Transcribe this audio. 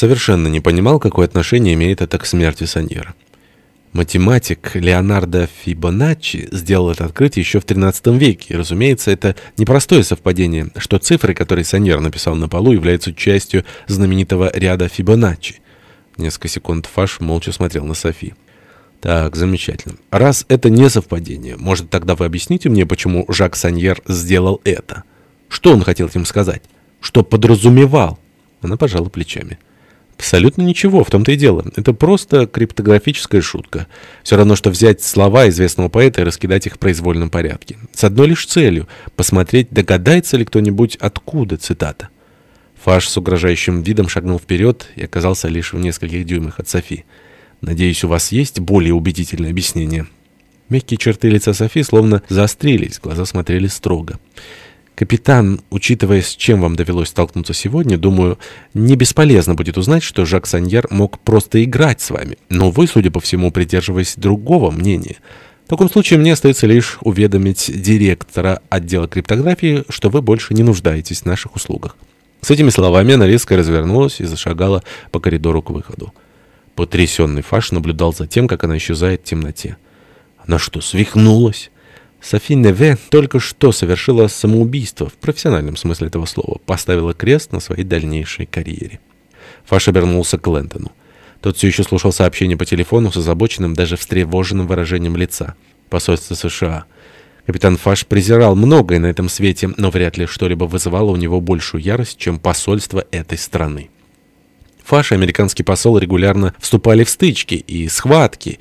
совершенно не понимал, какое отношение имеет это к смерти Саньера. Математик Леонардо Фибоначчи сделал это открытие еще в XIII веке. И, разумеется, это непростое совпадение, что цифры, которые Саньер написал на полу, являются частью знаменитого ряда Фибоначчи. Несколько секунд Фаш молча смотрел на Софи. Так, замечательно. Раз это не совпадение, может, тогда вы объясните мне, почему Жак Саньер сделал это? Что он хотел этим сказать? Что подразумевал? Она пожала плечами. Абсолютно ничего, в том-то и дело. Это просто криптографическая шутка. Все равно, что взять слова известного поэта и раскидать их в произвольном порядке. С одной лишь целью — посмотреть, догадается ли кто-нибудь, откуда цитата. Фаш с угрожающим видом шагнул вперед и оказался лишь в нескольких дюймах от Софи. «Надеюсь, у вас есть более убедительное объяснение?» Мягкие черты лица Софи словно заострились, глаза смотрели строго. Капитан, учитывая, с чем вам довелось столкнуться сегодня, думаю, не бесполезно будет узнать, что Жак Саньер мог просто играть с вами. Но вы, судя по всему, придерживаясь другого мнения. В таком случае мне остается лишь уведомить директора отдела криптографии, что вы больше не нуждаетесь в наших услугах. С этими словами она резко развернулась и зашагала по коридору к выходу. Потрясенный Фаш наблюдал за тем, как она исчезает в темноте. Она что, свихнулась? Софи Неве только что совершила самоубийство, в профессиональном смысле этого слова, поставила крест на своей дальнейшей карьере. Фаш обернулся к Лэнтону. Тот все еще слушал сообщение по телефону с озабоченным, даже встревоженным выражением лица. Посольство США. Капитан Фаш презирал многое на этом свете, но вряд ли что-либо вызывало у него большую ярость, чем посольство этой страны. Фаш и американский посол регулярно вступали в стычки и схватки,